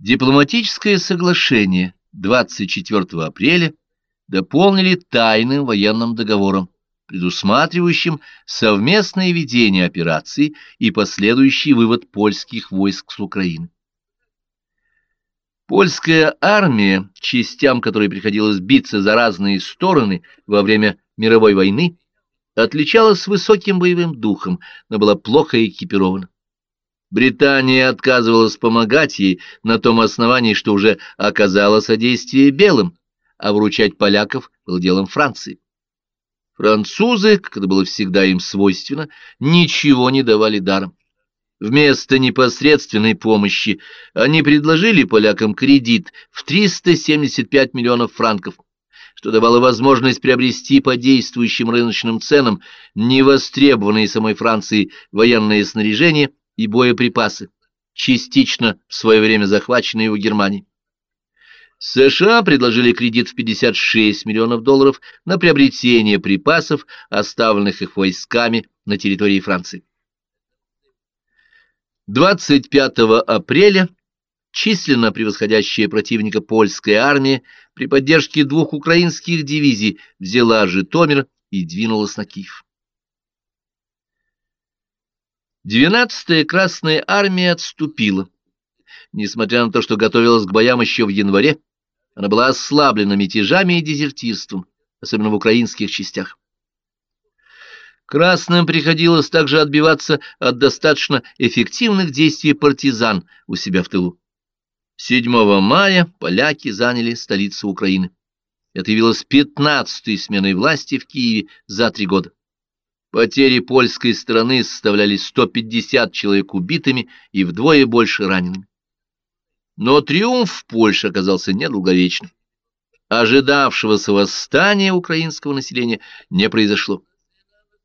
Дипломатическое соглашение 24 апреля дополнили тайным военным договором, предусматривающим совместное ведение операций и последующий вывод польских войск с Украины. Польская армия, частям которой приходилось биться за разные стороны во время мировой войны, отличалась высоким боевым духом, но была плохо экипирована. Британия отказывалась помогать ей на том основании, что уже оказала содействие белым, а вручать поляков было делом Франции. Французы, как это было всегда им свойственно, ничего не давали даром. Вместо непосредственной помощи они предложили полякам кредит в 375 миллионов франков, что давало возможность приобрести по действующим рыночным ценам невостребованные самой Францией военное снаряжение – и боеприпасы, частично в свое время захваченные у Германии. США предложили кредит в 56 миллионов долларов на приобретение припасов, оставленных их войсками на территории Франции. 25 апреля численно превосходящая противника польская армия при поддержке двух украинских дивизий взяла Житомир и двинулась на Киев. Двенадцатая Красная Армия отступила. Несмотря на то, что готовилась к боям еще в январе, она была ослаблена мятежами и дезертирством, особенно в украинских частях. Красным приходилось также отбиваться от достаточно эффективных действий партизан у себя в тылу. 7 мая поляки заняли столицу Украины. Это явилось пятнадцатой сменой власти в Киеве за три года. Потери польской стороны составляли 150 человек убитыми и вдвое больше ранеными. Но триумф Польши оказался недолговечным. Ожидавшегося восстания украинского населения не произошло.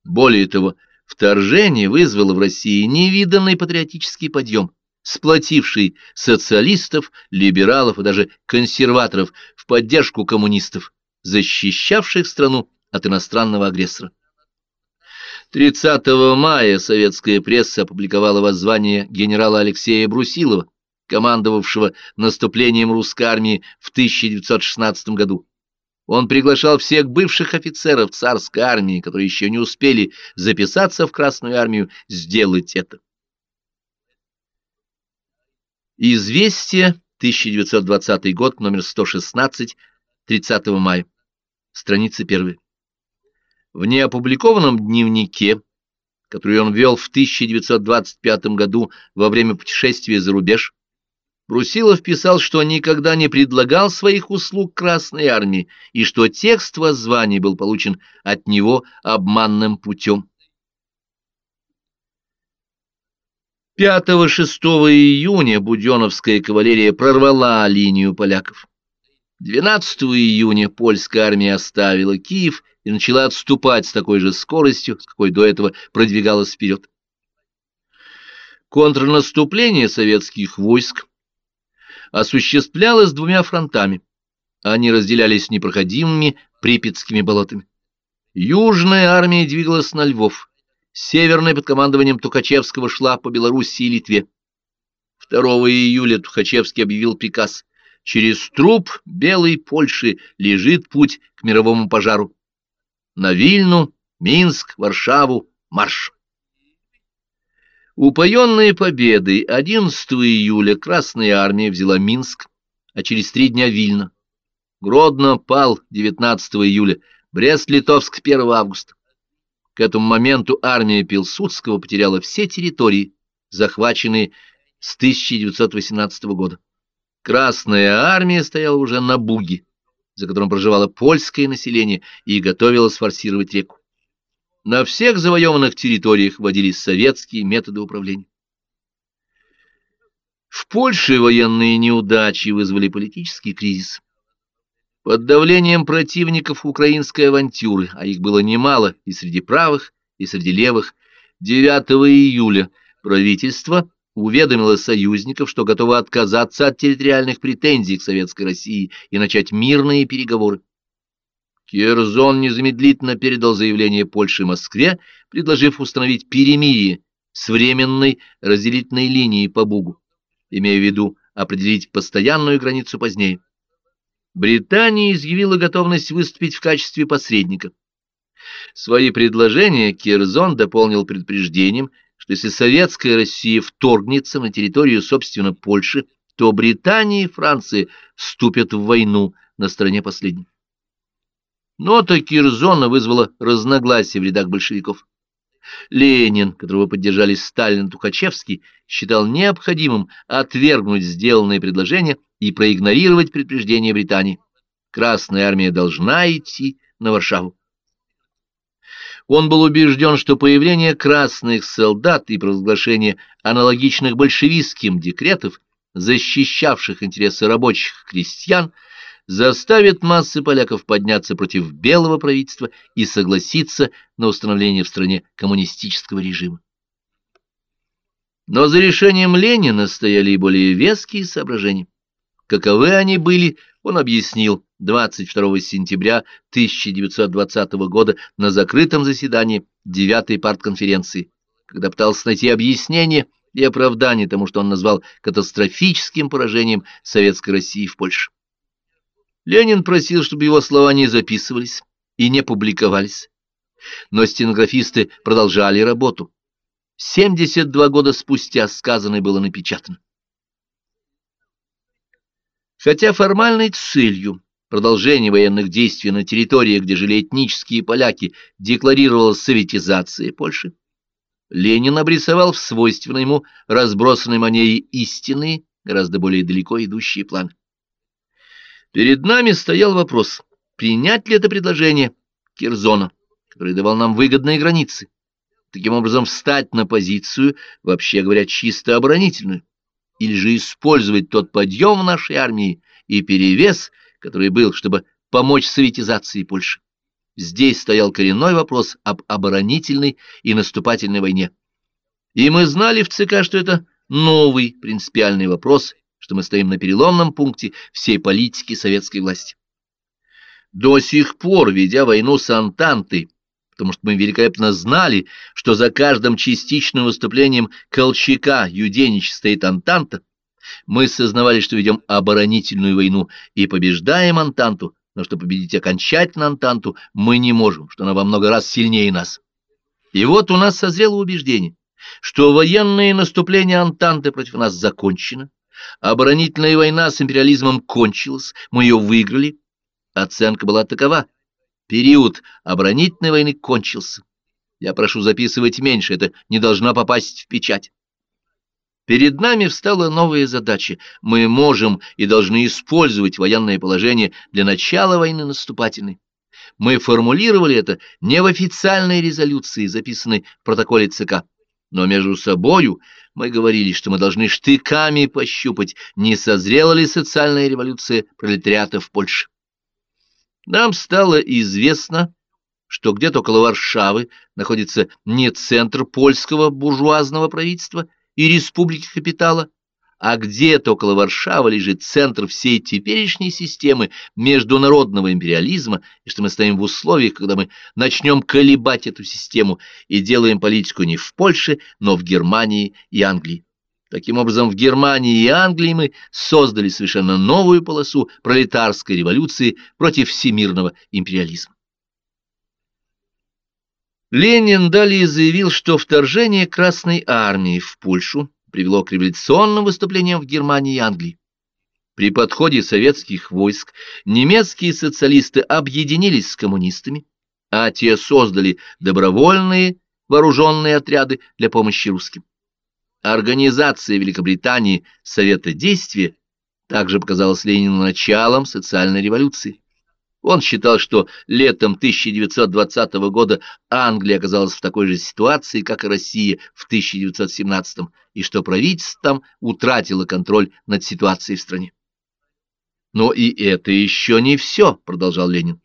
Более того, вторжение вызвало в России невиданный патриотический подъем, сплотивший социалистов, либералов и даже консерваторов в поддержку коммунистов, защищавших страну от иностранного агрессора. 30 мая советская пресса опубликовала воззвание генерала Алексея Брусилова, командовавшего наступлением русской армии в 1916 году. Он приглашал всех бывших офицеров царской армии, которые еще не успели записаться в Красную армию, сделать это. Известие, 1920 год, номер 116, 30 мая, страница 1. В неопубликованном дневнике, который он вел в 1925 году во время путешествия за рубеж, Брусилов писал, что никогда не предлагал своих услуг Красной Армии и что текст воззваний был получен от него обманным путем. 5-6 июня Буденовская кавалерия прорвала линию поляков. 12 июня польская армия оставила Киев и начала отступать с такой же скоростью, с какой до этого продвигалась вперед. Контрнаступление советских войск осуществлялось двумя фронтами. Они разделялись непроходимыми Припятскими болотами. Южная армия двигалась на Львов, северная под командованием Тухачевского шла по Белоруссии и Литве. 2 июля Тухачевский объявил приказ «Через труп Белой Польши лежит путь к мировому пожару на Вильну, Минск, Варшаву, марш. Упоенные победой 11 июля Красная Армия взяла Минск, а через три дня Вильна. Гродно пал 19 июля, Брест-Литовск 1 августа. К этому моменту армия Пилсудского потеряла все территории, захваченные с 1918 года. Красная армия стояла уже на Буге за которым проживало польское население, и готовилось форсировать реку. На всех завоеванных территориях вводились советские методы управления. В Польше военные неудачи вызвали политический кризис. Под давлением противников украинской авантюры, а их было немало и среди правых, и среди левых, 9 июля правительство уведомила союзников, что готова отказаться от территориальных претензий к Советской России и начать мирные переговоры. Кирзон незамедлительно передал заявление Польши Москве, предложив установить перемирие с временной разделительной линией по Бугу, имея в виду определить постоянную границу позднее. Британия изъявила готовность выступить в качестве посредника. Свои предложения Кирзон дополнил предупреждением, что если советская Россия вторгнется на территорию, собственно, Польши, то Британия и Франция вступят в войну на стороне последней. Нота Кирзона вызвала разногласия в рядах большевиков. Ленин, которого поддержали Сталин и Тухачевский, считал необходимым отвергнуть сделанные предложения и проигнорировать предупреждения Британии. Красная армия должна идти на Варшаву. Он был убежден, что появление красных солдат и провозглашение аналогичных большевистским декретов, защищавших интересы рабочих крестьян, заставит массы поляков подняться против белого правительства и согласиться на установление в стране коммунистического режима. Но за решением Ленина стояли и более веские соображения. Каковы они были, он объяснил 22 сентября 1920 года на закрытом заседании 9-й партконференции, когда пытался найти объяснение и оправдание тому, что он назвал катастрофическим поражением Советской России в Польше. Ленин просил, чтобы его слова не записывались и не публиковались. Но стенографисты продолжали работу. 72 года спустя сказанное было напечатано. Хотя формальной целью продолжения военных действий на территории, где жили этнические поляки, декларировалась советизация Польши, Ленин обрисовал в свойственной ему разбросанной манере истинные, гораздо более далеко идущие планы. Перед нами стоял вопрос, принять ли это предложение Кирзона, который давал нам выгодные границы, таким образом встать на позицию, вообще говоря, чисто оборонительную, или же использовать тот подъем в нашей армии и перевес, который был, чтобы помочь советизации Польши. Здесь стоял коренной вопрос об оборонительной и наступательной войне. И мы знали в ЦК, что это новый принципиальный вопрос, что мы стоим на переломном пункте всей политики советской власти. До сих пор, ведя войну с Антантой, потому что мы великолепно знали, что за каждым частичным выступлением Колчака Юденич стоит Антанта, мы сознавали, что ведем оборонительную войну и побеждаем Антанту, но что победить окончательно Антанту мы не можем, что она во много раз сильнее нас. И вот у нас созрело убеждение, что военное наступление Антанты против нас закончено, Оборонительная война с империализмом кончилась, мы ее выиграли. Оценка была такова. Период оборонительной войны кончился. Я прошу записывать меньше, это не должно попасть в печать. Перед нами встала новая задача. Мы можем и должны использовать военное положение для начала войны наступательной. Мы формулировали это не в официальной резолюции, записанной в протоколе ЦК, но между собою мы говорили, что мы должны штыками пощупать, не созрела ли социальная революция пролетариата в Польше. Нам стало известно, что где-то около Варшавы находится не центр польского буржуазного правительства и республики капитала, а где-то около Варшавы лежит центр всей теперешней системы международного империализма, и что мы стоим в условиях, когда мы начнем колебать эту систему и делаем политику не в Польше, но в Германии и Англии. Таким образом, в Германии и Англии мы создали совершенно новую полосу пролетарской революции против всемирного империализма. Ленин далее заявил, что вторжение Красной Армии в Польшу привело к революционным выступлениям в Германии и Англии. При подходе советских войск немецкие социалисты объединились с коммунистами, а те создали добровольные вооруженные отряды для помощи русским. Организация Великобритании Совета действия также показалась Ленину началом социальной революции. Он считал, что летом 1920 года Англия оказалась в такой же ситуации, как и Россия в 1917, и что правительство там утратило контроль над ситуацией в стране. Но и это еще не все, продолжал Ленин.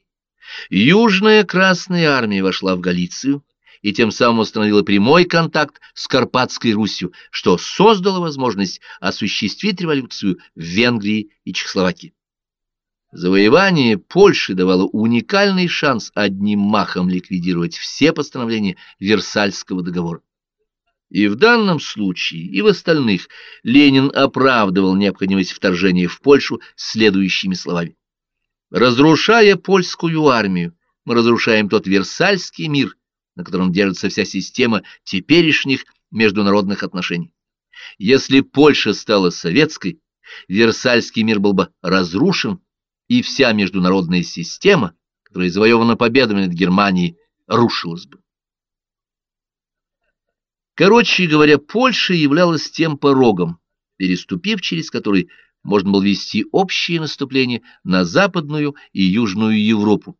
Южная Красная Армия вошла в Галицию и тем самым установила прямой контакт с Карпатской Русью, что создало возможность осуществить революцию в Венгрии и Чехословакии. Завоевание Польши давало уникальный шанс одним махом ликвидировать все постановления Версальского договора. И в данном случае, и в остальных Ленин оправдывал необходимость вторжения в Польшу следующими словами. «Разрушая польскую армию, мы разрушаем тот Версальский мир, на котором держится вся система теперешних международных отношений. Если Польша стала советской, Версальский мир был бы разрушен, и вся международная система, которая завоевана победами над Германией, рушилась бы. Короче говоря, Польша являлась тем порогом, переступив через который можно было вести общее наступление на Западную и Южную Европу,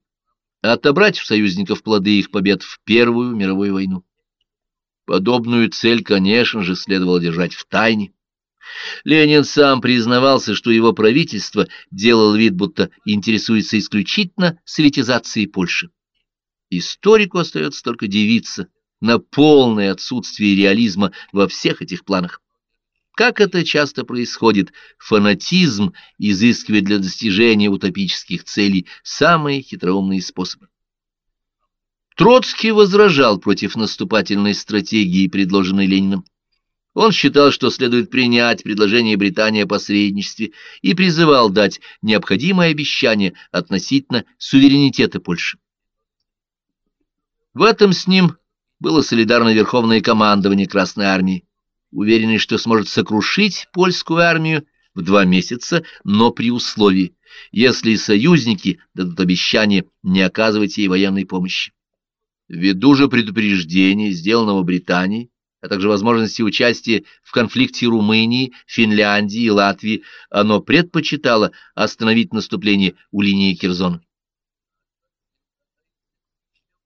отобрать в союзников плоды их побед в Первую мировую войну. Подобную цель, конечно же, следовало держать в тайне. Ленин сам признавался, что его правительство делало вид, будто интересуется исключительно советизацией Польши. Историку остается только дивиться на полное отсутствие реализма во всех этих планах. Как это часто происходит, фанатизм изыскивает для достижения утопических целей самые хитроумные способы. Троцкий возражал против наступательной стратегии, предложенной Лениным. Он считал, что следует принять предложение Британии о посредничестве и призывал дать необходимое обещание относительно суверенитета Польши. В этом с ним было солидарно Верховное командование Красной Армии, уверенный, что сможет сокрушить польскую армию в два месяца, но при условии, если союзники дадут обещание не оказывать ей военной помощи. Ввиду же предупреждения, сделанного Британией, а также возможности участия в конфликте Румынии, Финляндии и Латвии, оно предпочитало остановить наступление у линии Кирзона.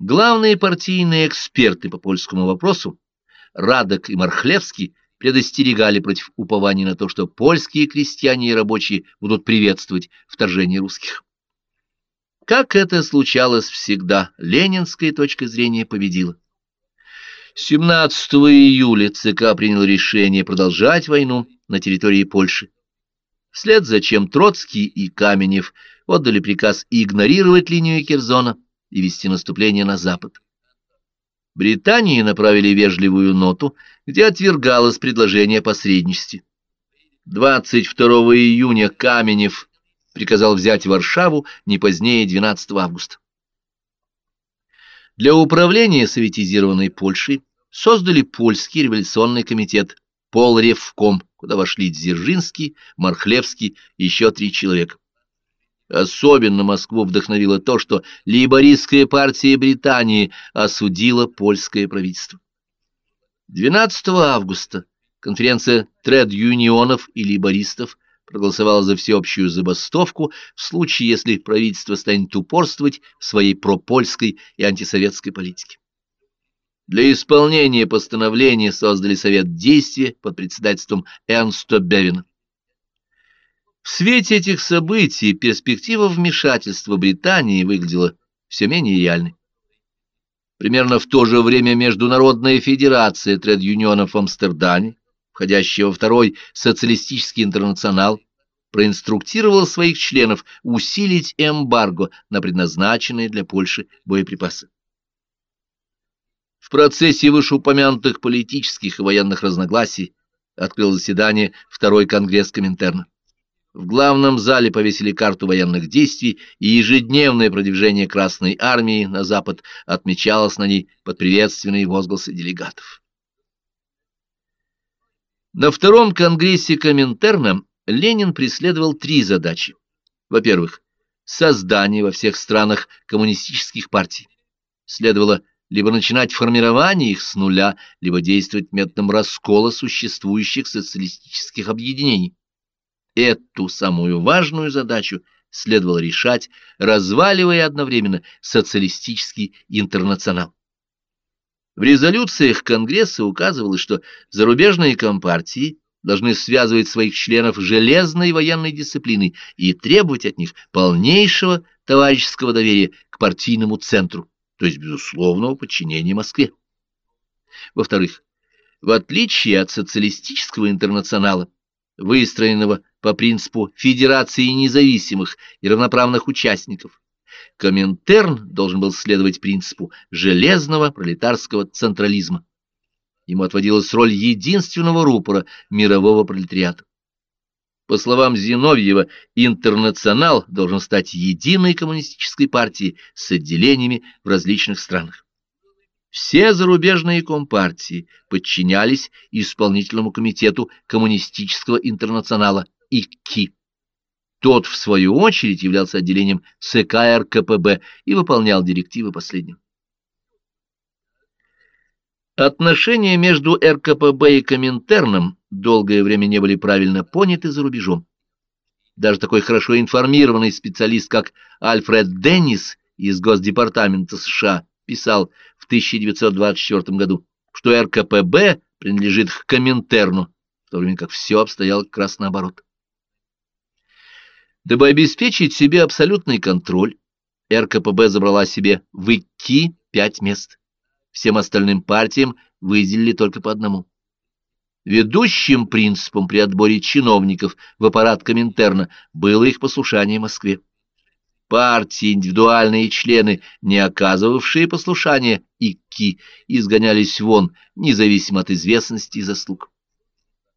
Главные партийные эксперты по польскому вопросу, Радок и Мархлевский, предостерегали против упования на то, что польские крестьяне и рабочие будут приветствовать вторжение русских. Как это случалось всегда, ленинская точка зрения победила. 17 июля ЦК принял решение продолжать войну на территории Польши. Вслед за чем Троцкий и Каменев отдали приказ игнорировать линию Керзона и вести наступление на запад. Британии направили вежливую ноту, где отвергалось предложение о посредничестве. 22 июня Каменев приказал взять Варшаву не позднее 12 августа. Для управления советизированной Польшей создали Польский революционный комитет Полревком, куда вошли Дзержинский, Мархлевский и еще три человека. Особенно Москву вдохновило то, что лейбористская партия Британии осудила польское правительство. 12 августа конференция тред-юнионов и лейбористов проголосовала за всеобщую забастовку в случае, если правительство станет упорствовать в своей пропольской и антисоветской политике. Для исполнения постановления создали Совет действия под председательством Эрнста Бевина. В свете этих событий перспектива вмешательства Британии выглядела все менее реальной. Примерно в то же время Международная федерация тред-юнионов в Амстердаме входящего во второй социалистический интернационал, проинструктировал своих членов усилить эмбарго на предназначенные для Польши боеприпасы. В процессе вышеупомянутых политических и военных разногласий открыл заседание Второй Конгресс Коминтерна. В главном зале повесили карту военных действий, и ежедневное продвижение Красной Армии на запад отмечалось на ней под приветственные возгласы делегатов. На втором конгрессе Коминтерна Ленин преследовал три задачи. Во-первых, создание во всех странах коммунистических партий. Следовало либо начинать формирование их с нуля, либо действовать методом раскола существующих социалистических объединений. Эту самую важную задачу следовало решать, разваливая одновременно социалистический интернационал. В резолюциях Конгресса указывалось, что зарубежные компартии должны связывать своих членов железной военной дисциплиной и требовать от них полнейшего товарищеского доверия к партийному центру, то есть безусловного подчинения Москве. Во-вторых, в отличие от социалистического интернационала, выстроенного по принципу федерации независимых и равноправных участников, Коминтерн должен был следовать принципу железного пролетарского централизма. Ему отводилась роль единственного рупора мирового пролетариата. По словам Зиновьева, «Интернационал» должен стать единой коммунистической партией с отделениями в различных странах. Все зарубежные компартии подчинялись исполнительному комитету коммунистического интернационала ИККИ. Тот, в свою очередь, являлся отделением СК РКПБ и выполнял директивы последнего. Отношения между РКПБ и Коминтерном долгое время не были правильно поняты за рубежом. Даже такой хорошо информированный специалист, как Альфред Деннис из Госдепартамента США, писал в 1924 году, что РКПБ принадлежит к Коминтерну, в то время как все обстояло как раз наоборот. Дабы обеспечить себе абсолютный контроль, РКПБ забрала себе в ИКИ пять мест. Всем остальным партиям выделили только по одному. Ведущим принципом при отборе чиновников в аппарат Коминтерна было их послушание Москве. Партии, индивидуальные члены, не оказывавшие послушания ИККИ, изгонялись вон, независимо от известности и заслуг.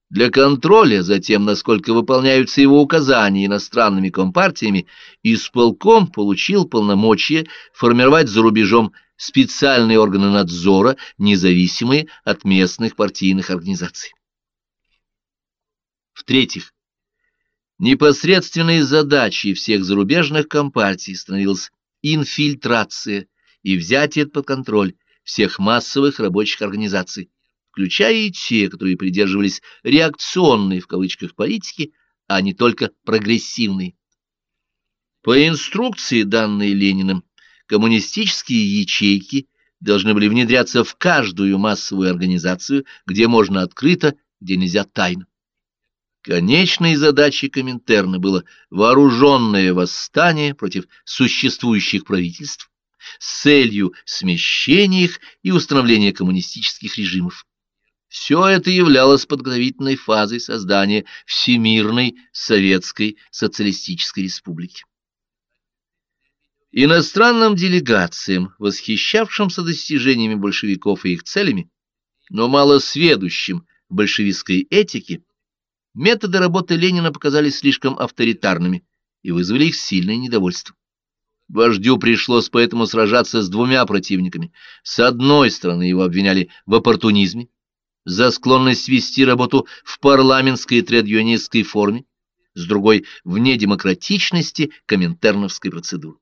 Для контроля за тем, насколько выполняются его указания иностранными компартиями, исполком получил полномочия формировать за рубежом специальные органы надзора, независимые от местных партийных организаций. В-третьих, непосредственной задачей всех зарубежных компартий становилась инфильтрация и взятие под контроль всех массовых рабочих организаций, включая и те, которые придерживались реакционной в кавычках политики, а не только прогрессивной. По инструкции, данной Лениным, коммунистические ячейки должны были внедряться в каждую массовую организацию, где можно открыто, где нельзя тайно. Конечной задачей Коминтерна было вооруженное восстание против существующих правительств с целью смещения их и установления коммунистических режимов. Все это являлось подготовительной фазой создания Всемирной Советской Социалистической Республики. Иностранным делегациям, восхищавшимся достижениями большевиков и их целями, но мало сведущим в большевистской этике, Методы работы Ленина показались слишком авторитарными и вызвали их сильное недовольство. Вождю пришлось поэтому сражаться с двумя противниками. С одной стороны его обвиняли в оппортунизме, за склонность вести работу в парламентской и тредюнистской форме, с другой — в недемократичности коминтерновской процедуры.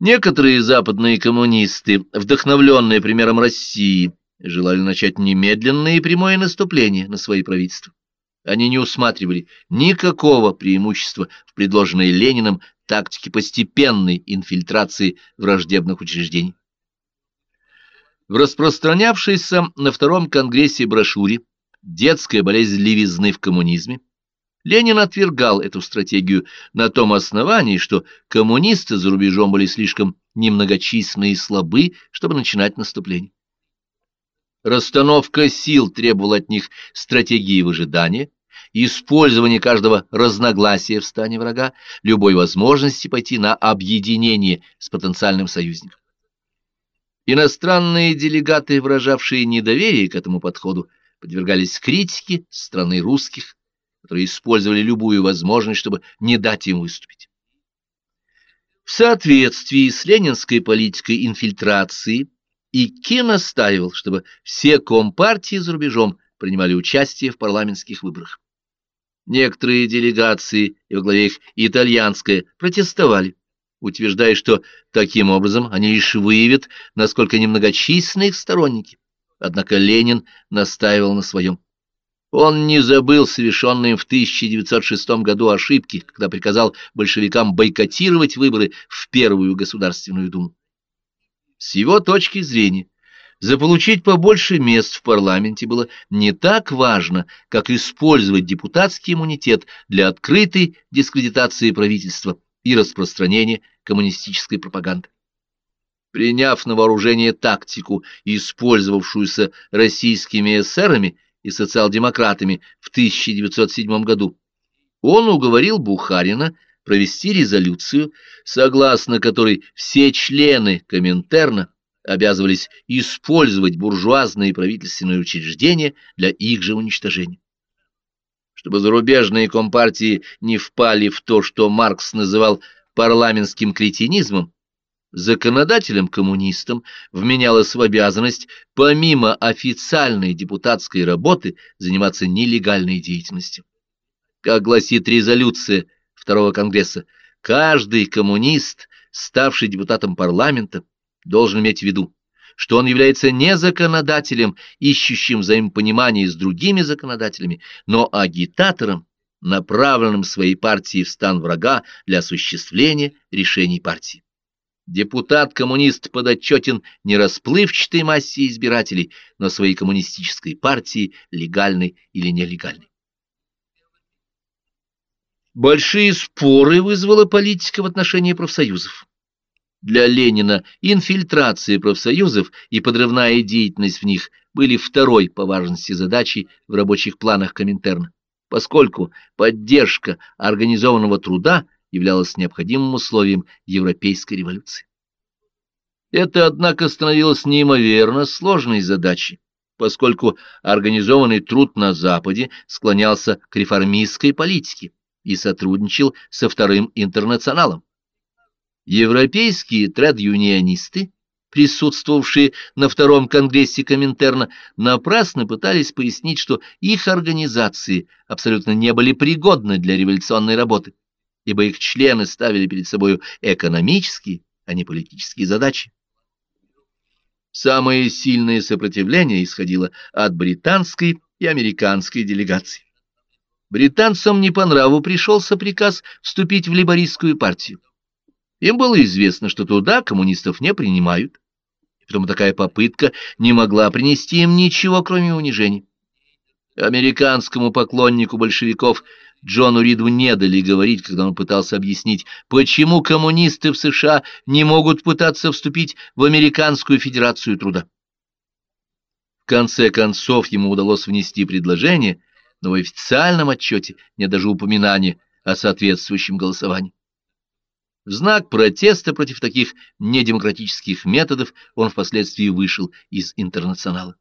Некоторые западные коммунисты, вдохновленные примером России, желали начать немедленное и прямое наступление на свои правительства. Они не усматривали никакого преимущества в предложенной Лениным тактике постепенной инфильтрации враждебных учреждений. В распространявшейся на Втором Конгрессе брошюре «Детская болезнь левизны в коммунизме» Ленин отвергал эту стратегию на том основании, что коммунисты за рубежом были слишком немногочисленны и слабы, чтобы начинать наступление. Расстановка сил требовала от них стратегии выжидания, использования каждого разногласия в стане врага, любой возможности пойти на объединение с потенциальным союзником. Иностранные делегаты, выражавшие недоверие к этому подходу, подвергались критике страны русских, которые использовали любую возможность, чтобы не дать им выступить. В соответствии с ленинской политикой инфильтрации и Ки настаивал, чтобы все компартии за рубежом принимали участие в парламентских выборах. Некоторые делегации, и во главе их итальянская, протестовали, утверждая, что таким образом они лишь выявят, насколько немногочисленны их сторонники. Однако Ленин настаивал на своем. Он не забыл совершенные в 1906 году ошибки, когда приказал большевикам бойкотировать выборы в Первую Государственную Думу. С его точки зрения, заполучить побольше мест в парламенте было не так важно, как использовать депутатский иммунитет для открытой дискредитации правительства и распространения коммунистической пропаганды. Приняв на вооружение тактику, использовавшуюся российскими эсерами и социал-демократами в 1907 году, он уговорил Бухарина провести резолюцию, согласно которой все члены Коминтерна обязывались использовать буржуазные правительственные учреждения для их же уничтожения. Чтобы зарубежные компартии не впали в то, что Маркс называл парламентским кретинизмом, законодателям-коммунистам вменялась в обязанность, помимо официальной депутатской работы, заниматься нелегальной деятельностью. Как гласит резолюция Второго Конгресса, каждый коммунист, ставший депутатом парламента, должен иметь в виду, что он является не законодателем, ищущим взаимопонимание с другими законодателями, но агитатором, направленным своей партией в стан врага для осуществления решений партии. Депутат-коммунист подотчетен не расплывчатой массе избирателей, но своей коммунистической партии, легальной или нелегальной. Большие споры вызвала политика в отношении профсоюзов. Для Ленина инфильтрация профсоюзов и подрывная деятельность в них были второй по важности задачей в рабочих планах Коминтерна, поскольку поддержка организованного труда являлась необходимым условием европейской революции. Это, однако, становилось неимоверно сложной задачей, поскольку организованный труд на Западе склонялся к реформистской политике и сотрудничал со Вторым интернационалом. Европейские трад-юнионисты, присутствовавшие на Втором конгрессе Коминтерна, напрасно пытались пояснить, что их организации абсолютно не были пригодны для революционной работы, ибо их члены ставили перед собой экономические, а не политические задачи. Самое сильное сопротивление исходило от британской и американской делегаций. Британцам не по нраву пришелся приказ вступить в лейбористскую партию. Им было известно, что туда коммунистов не принимают, и потому такая попытка не могла принести им ничего, кроме унижений. Американскому поклоннику большевиков Джону Риду не дали говорить, когда он пытался объяснить, почему коммунисты в США не могут пытаться вступить в Американскую Федерацию Труда. В конце концов ему удалось внести предложение – но в официальном отчете нет даже упоминания о соответствующем голосовании. В знак протеста против таких недемократических методов он впоследствии вышел из интернационала.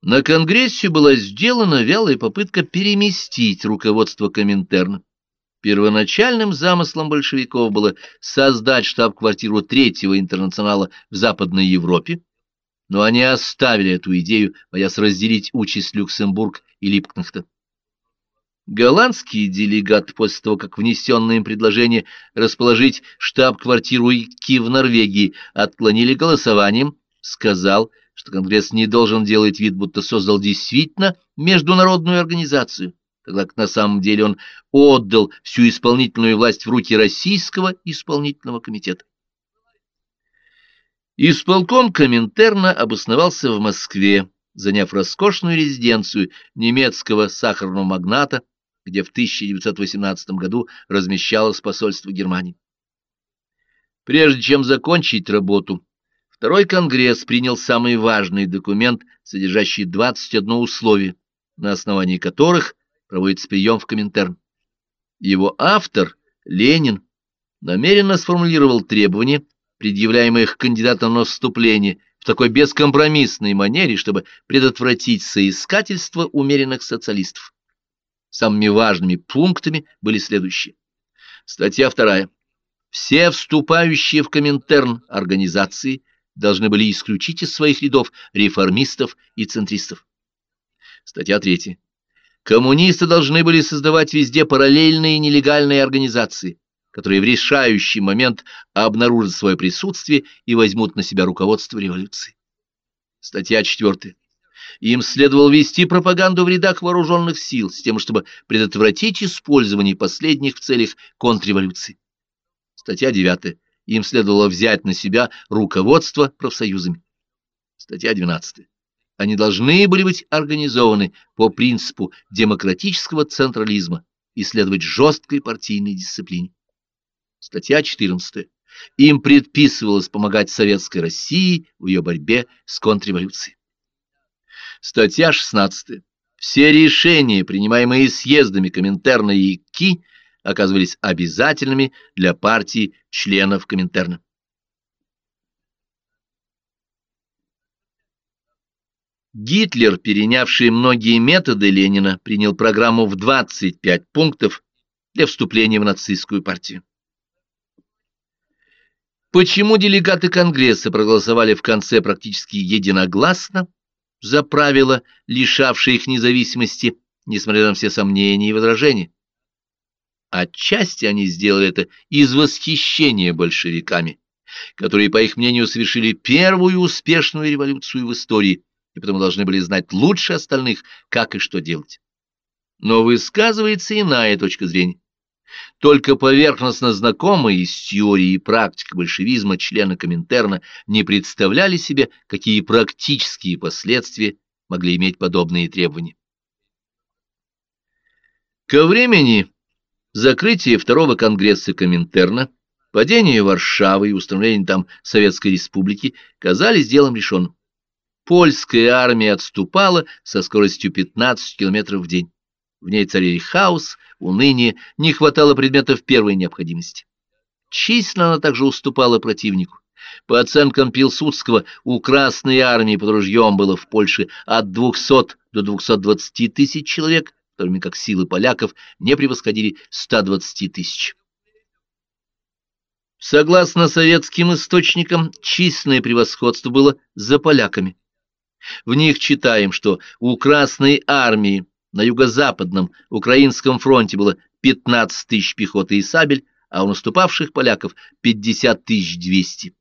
На Конгрессе была сделана вялая попытка переместить руководство Коминтерна. Первоначальным замыслом большевиков было создать штаб-квартиру Третьего интернационала в Западной Европе, но они оставили эту идею, боясь разделить участь Люксембург и Липкнахта. Голландские делегаты, после того, как внесенное им предложение расположить штаб-квартиру ИКИ в Норвегии отклонили голосованием, сказал, что Конгресс не должен делать вид, будто создал действительно международную организацию, тогда как на самом деле он отдал всю исполнительную власть в руки Российского исполнительного комитета. Исполком Коминтерна обосновался в Москве, заняв роскошную резиденцию немецкого сахарного магната, где в 1918 году размещалось посольство Германии. Прежде чем закончить работу, Второй Конгресс принял самый важный документ, содержащий 21 условие, на основании которых проводится прием в Коминтерн. Его автор, Ленин, намеренно сформулировал требования, предъявляемые их кандидатам на вступление в такой бескомпромиссной манере, чтобы предотвратить соискательство умеренных социалистов. Самыми важными пунктами были следующие. Статья вторая. Все вступающие в Коминтерн организации должны были исключить из своих рядов реформистов и центристов. Статья третья. Коммунисты должны были создавать везде параллельные нелегальные организации, которые в решающий момент обнаружат свое присутствие и возьмут на себя руководство революции. Статья 4. Им следовало вести пропаганду в рядах вооруженных сил с тем, чтобы предотвратить использование последних в целях контрреволюции. Статья 9. Им следовало взять на себя руководство профсоюзами. Статья 12. Они должны были быть организованы по принципу демократического централизма и следовать жесткой партийной дисциплине. Статья 14. Им предписывалось помогать Советской России в ее борьбе с контрреволюцией. Статья 16. Все решения, принимаемые съездами Коминтерна и КИ, оказывались обязательными для партии членов Коминтерна. Гитлер, перенявший многие методы Ленина, принял программу в 25 пунктов для вступления в нацистскую партию. Почему делегаты Конгресса проголосовали в конце практически единогласно, за правила, лишавшие их независимости, несмотря на все сомнения и возражения? Отчасти они сделали это из восхищения большевиками, которые, по их мнению, совершили первую успешную революцию в истории и потому должны были знать лучше остальных, как и что делать. Но высказывается иная точка зрения. Только поверхностно знакомые с теорией и практикой большевизма члены Коминтерна не представляли себе, какие практические последствия могли иметь подобные требования. Ко времени закрытия Второго Конгресса Коминтерна, падение Варшавы и установление там Советской Республики казались делом решенным. Польская армия отступала со скоростью 15 км в день. В ней царили хаос, уныние, не хватало предметов первой необходимости. Численно она также уступала противнику. По оценкам Пилсудского, у Красной армии под ружьем было в Польше от 200 до 220 тысяч человек, время как силы поляков не превосходили 120 тысяч. Согласно советским источникам, численное превосходство было за поляками. В них читаем, что у Красной армии на юго-западном украинском фронте было 15 тысяч пехоты и сабель, а у наступавших поляков 50 тысяч 200.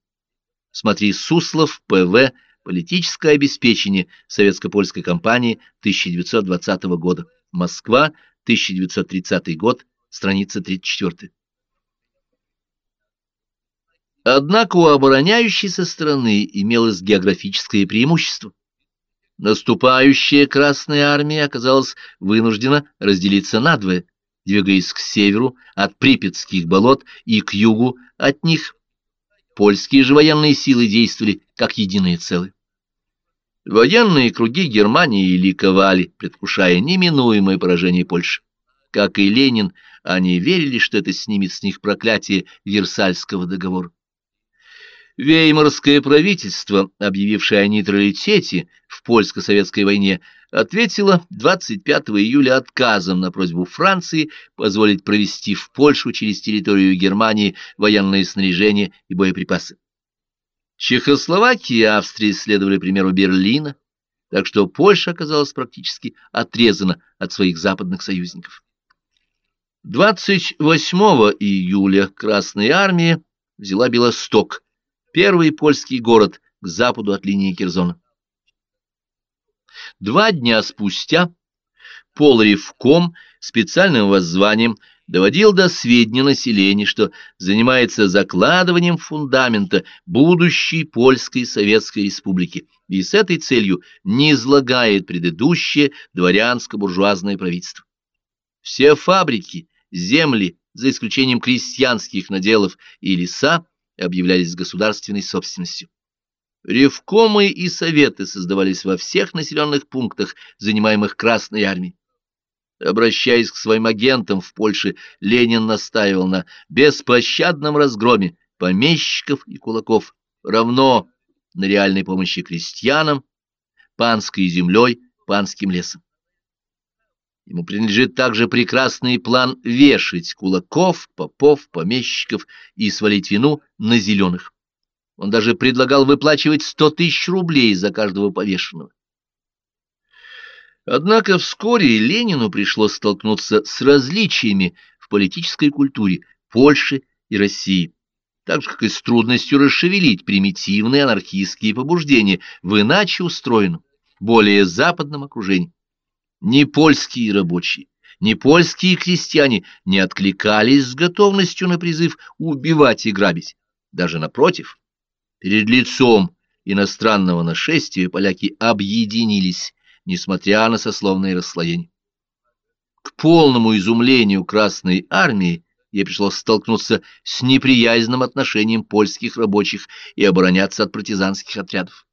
Смотри Суслов, ПВ, политическое обеспечение советско-польской кампании 1920 года. Москва, 1930 год, страница 34. Однако у обороняющейся страны имелось географическое преимущество. Наступающая Красная Армия оказалась вынуждена разделиться надвое, двигаясь к северу от Припятских болот и к югу от них. Польские же военные силы действовали как единое целое. Военные круги Германии ликовали, предвкушая неминуемое поражение Польши. Как и Ленин, они верили, что это снимет с них проклятие Версальского договора. Веймарское правительство, объявившее о нейтралитете польско-советской войне, ответило 25 июля отказом на просьбу Франции позволить провести в Польшу через территорию Германии военное снаряжение и боеприпасы. Чехословакия и Австрия следовали примеру Берлина, так что Польша оказалась практически отрезана от своих западных союзников. 28 июля Красная Армия взяла Белосток, первый польский город к западу от линии Керзона. Два дня спустя Полревком специальным воззванием доводил до сведения населения, что занимается закладыванием фундамента будущей Польской Советской Республики и с этой целью не излагает предыдущее дворянско-буржуазное правительство. Все фабрики, земли, за исключением крестьянских наделов и леса, объявлялись государственной собственностью. Ревкомы и советы создавались во всех населенных пунктах, занимаемых Красной армией. Обращаясь к своим агентам в Польше, Ленин настаивал на беспощадном разгроме помещиков и кулаков, равно на реальной помощи крестьянам, панской землей, панским лесом. Ему принадлежит также прекрасный план вешать кулаков, попов, помещиков и свалить вину на зеленых. Он даже предлагал выплачивать сто тысяч рублей за каждого повешенного. Однако вскоре Ленину пришлось столкнуться с различиями в политической культуре Польши и России, так же, как и с трудностью расшевелить примитивные анархистские побуждения в иначе устроенном, более западном окружении. Ни польские рабочие, ни польские крестьяне не откликались с готовностью на призыв убивать и грабить. Даже напротив, перед лицом иностранного нашествия поляки объединились, несмотря на сословные расслоения. К полному изумлению Красной Армии ей пришлось столкнуться с неприязненным отношением польских рабочих и обороняться от партизанских отрядов.